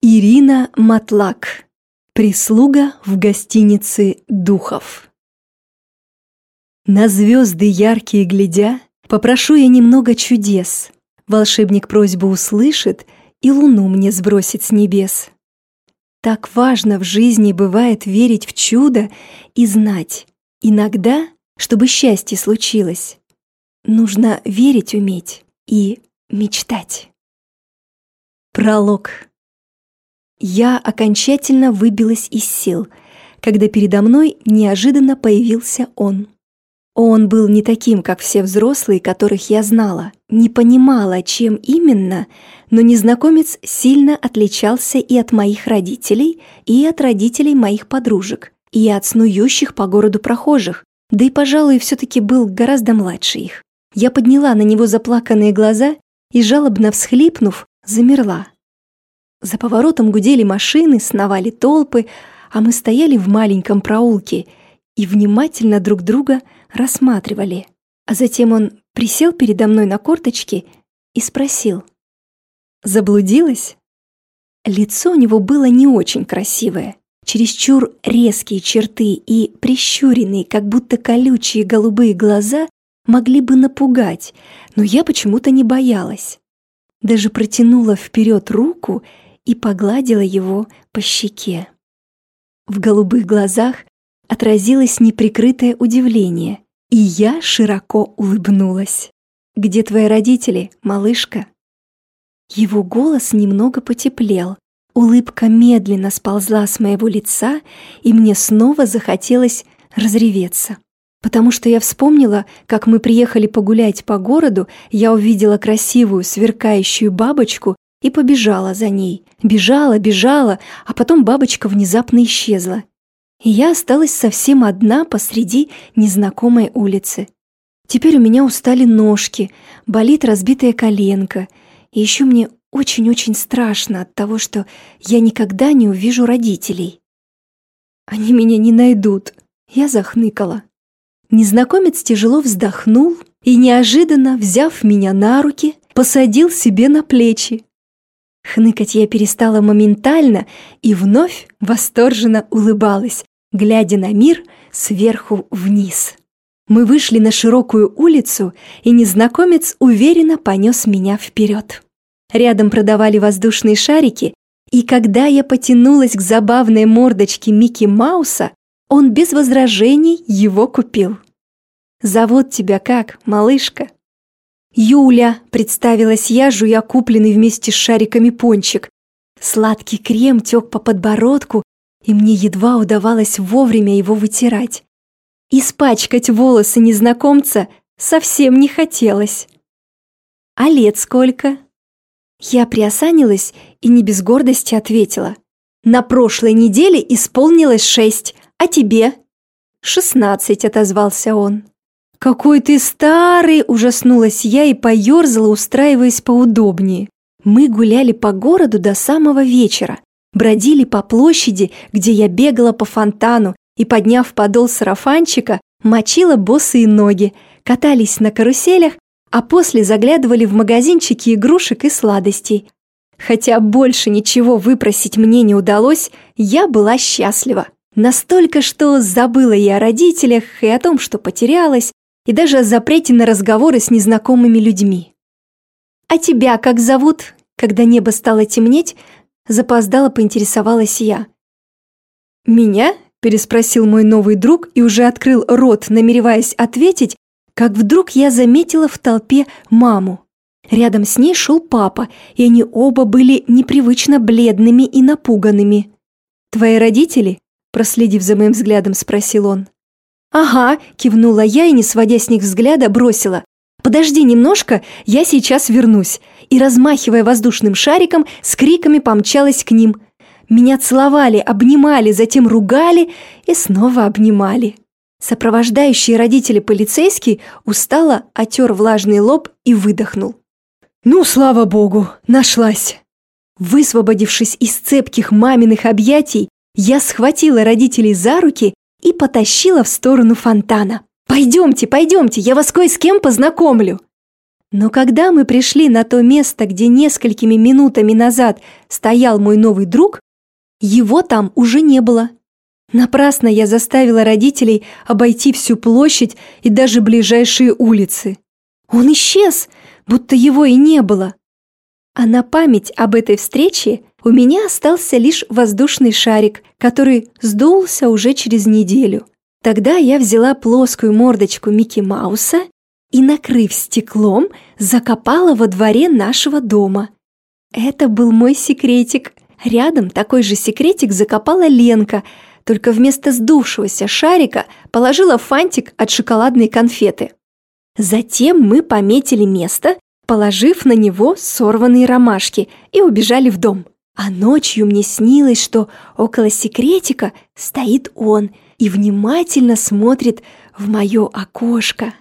Ирина Матлак. Прислуга в гостинице Духов. На звезды яркие глядя, попрошу я немного чудес. Волшебник просьбу услышит и луну мне сбросит с небес. Так важно в жизни бывает верить в чудо и знать, иногда, чтобы счастье случилось, нужно верить уметь и мечтать. Пролог. Я окончательно выбилась из сил, когда передо мной неожиданно появился он. Он был не таким, как все взрослые, которых я знала, не понимала, чем именно, но незнакомец сильно отличался и от моих родителей, и от родителей моих подружек, и от снующих по городу прохожих, да и, пожалуй, все-таки был гораздо младше их. Я подняла на него заплаканные глаза и, жалобно всхлипнув, замерла. За поворотом гудели машины, сновали толпы, а мы стояли в маленьком проулке и внимательно друг друга рассматривали. А затем он присел передо мной на корточки и спросил. «Заблудилась?» Лицо у него было не очень красивое, чересчур резкие черты и прищуренные, как будто колючие голубые глаза могли бы напугать, но я почему-то не боялась. Даже протянула вперед руку и погладила его по щеке. В голубых глазах отразилось неприкрытое удивление, и я широко улыбнулась. «Где твои родители, малышка?» Его голос немного потеплел, улыбка медленно сползла с моего лица, и мне снова захотелось разреветься. Потому что я вспомнила, как мы приехали погулять по городу, я увидела красивую сверкающую бабочку и побежала за ней. Бежала, бежала, а потом бабочка внезапно исчезла. И я осталась совсем одна посреди незнакомой улицы. Теперь у меня устали ножки, болит разбитая коленка, и еще мне очень-очень страшно от того, что я никогда не увижу родителей. Они меня не найдут. Я захныкала. Незнакомец тяжело вздохнул и, неожиданно взяв меня на руки, посадил себе на плечи. Хныкать я перестала моментально и вновь восторженно улыбалась, глядя на мир сверху вниз. Мы вышли на широкую улицу, и незнакомец уверенно понес меня вперед. Рядом продавали воздушные шарики, и когда я потянулась к забавной мордочке Микки Мауса, он без возражений его купил. «Зовут тебя как, малышка?» «Юля», — представилась я, жуя купленный вместе с шариками пончик. Сладкий крем тек по подбородку, и мне едва удавалось вовремя его вытирать. Испачкать волосы незнакомца совсем не хотелось. «А лет сколько?» Я приосанилась и не без гордости ответила. «На прошлой неделе исполнилось шесть, а тебе?» «Шестнадцать», — отозвался он. «Какой ты старый!» – ужаснулась я и поерзала, устраиваясь поудобнее. Мы гуляли по городу до самого вечера, бродили по площади, где я бегала по фонтану и, подняв подол сарафанчика, мочила босые ноги, катались на каруселях, а после заглядывали в магазинчики игрушек и сладостей. Хотя больше ничего выпросить мне не удалось, я была счастлива. Настолько, что забыла я о родителях и о том, что потерялась, и даже о запрете на разговоры с незнакомыми людьми. «А тебя как зовут?» Когда небо стало темнеть, запоздало поинтересовалась я. «Меня?» – переспросил мой новый друг и уже открыл рот, намереваясь ответить, как вдруг я заметила в толпе маму. Рядом с ней шел папа, и они оба были непривычно бледными и напуганными. «Твои родители?» – проследив за моим взглядом, спросил он. «Ага», – кивнула я и, не сводя с них взгляда, бросила. «Подожди немножко, я сейчас вернусь». И, размахивая воздушным шариком, с криками помчалась к ним. Меня целовали, обнимали, затем ругали и снова обнимали. Сопровождающий родители полицейский устало отер влажный лоб и выдохнул. «Ну, слава богу, нашлась!» Высвободившись из цепких маминых объятий, я схватила родителей за руки и потащила в сторону фонтана. «Пойдемте, пойдемте, я вас кое с кем познакомлю!» Но когда мы пришли на то место, где несколькими минутами назад стоял мой новый друг, его там уже не было. Напрасно я заставила родителей обойти всю площадь и даже ближайшие улицы. Он исчез, будто его и не было. А на память об этой встрече у меня остался лишь воздушный шарик, который сдулся уже через неделю. Тогда я взяла плоскую мордочку Микки Мауса и, накрыв стеклом, закопала во дворе нашего дома. Это был мой секретик. Рядом такой же секретик закопала Ленка – только вместо сдувшегося шарика положила фантик от шоколадной конфеты. Затем мы пометили место, положив на него сорванные ромашки, и убежали в дом. А ночью мне снилось, что около секретика стоит он и внимательно смотрит в мое окошко.